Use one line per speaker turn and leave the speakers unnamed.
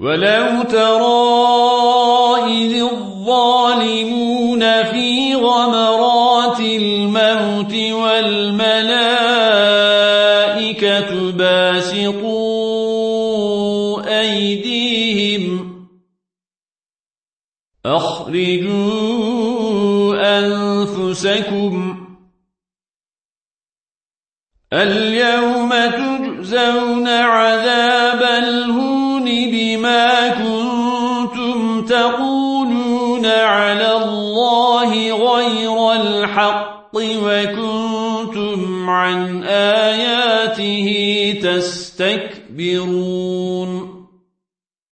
ولو ترى إذ الظالمون في غمرات الموت والملائكة باسطوا أيديهم أخرجوا أنفسكم اليوم تجزون عذاب الهون بما كنتم تقولون على الله غير الحق وكنتم عن آياته تستكبرون.